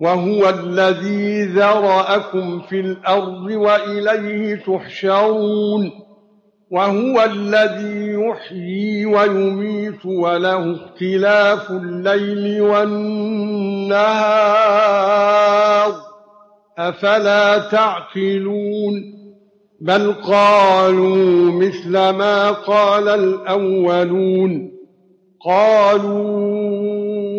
وهو الذي ذرأكم في الأرض وإليه تحشرون وهو الذي يحيي ويميت وله اختلاف الليل والنهار أفلا تعقلون بل قالوا مثل ما قال الأولون قالوا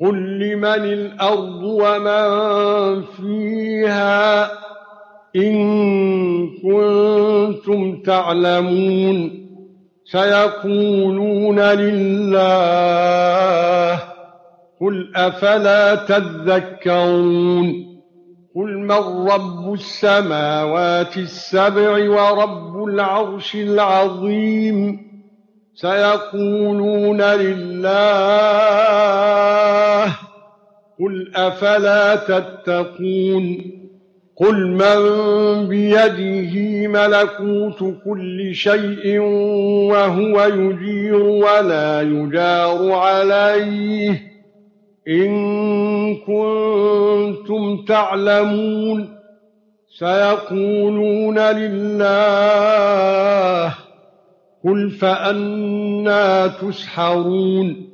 قل لمن الأرض ومن فيها ان كنتم تعلمون سيقولون لله قل افلا تذكرون قل من رب السماوات السبع ورب العرش العظيم سيقولون لله أفلا تتقون قل من بيده ملكوت كل شيء وهو يجير ولا يجار عليه إن كنتم تعلمون سيقولون لله قل فأنا تسحرون